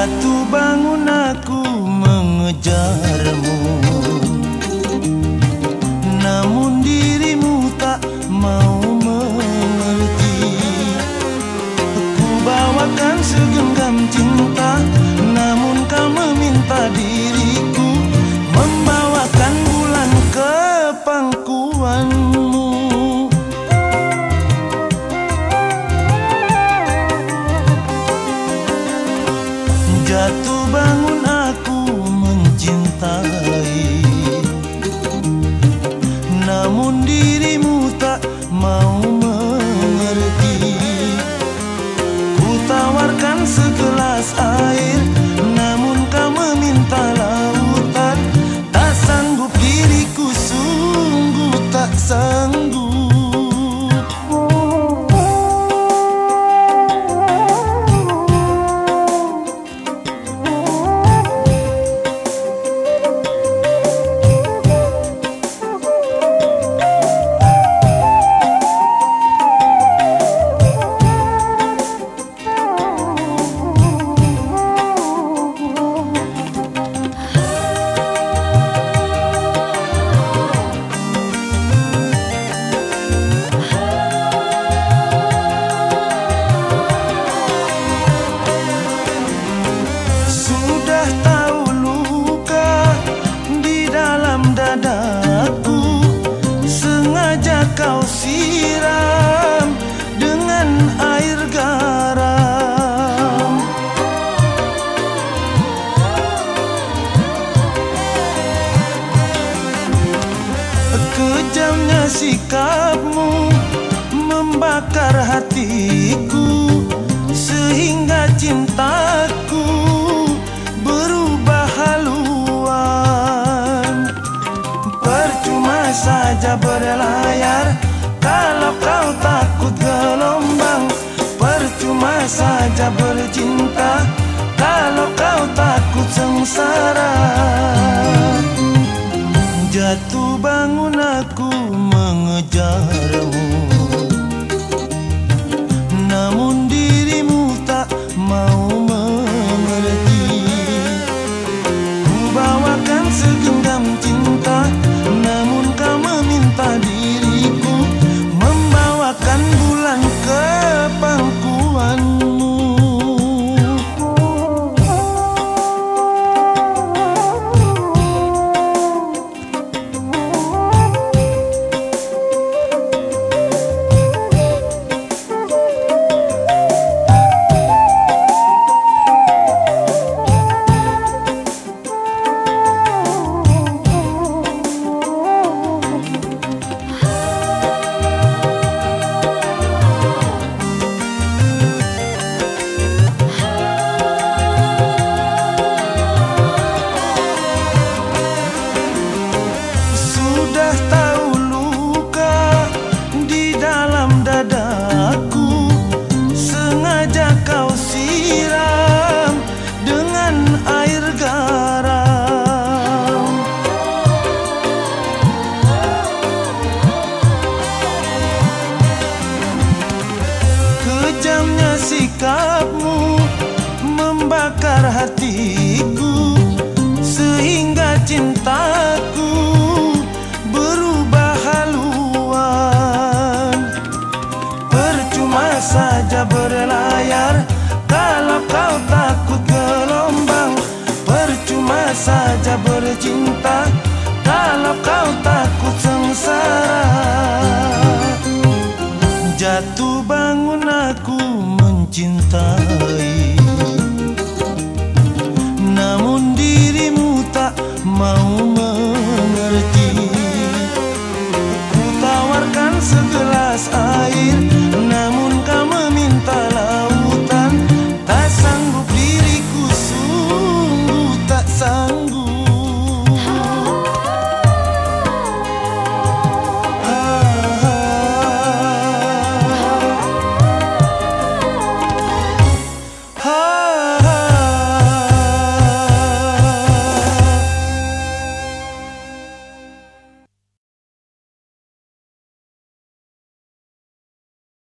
jatuh bangun aku mengejarmu. Namun dirimu tak mau kau siram dengan air garam. Kejamnya sikapmu membakar hatiku Sehingga cintaku saja bercinta Kalau kau takut sengsara. Jatuh bangun aku mengejarmu membakar hatiku Sehingga cintaku berubah haluan. Percuma saja berlayar Kalau kau takut gelombang. Percuma saja bercinta Kalau kau takut sengsara. Jatuh bangun aku mencintai Namun dirimu tak mau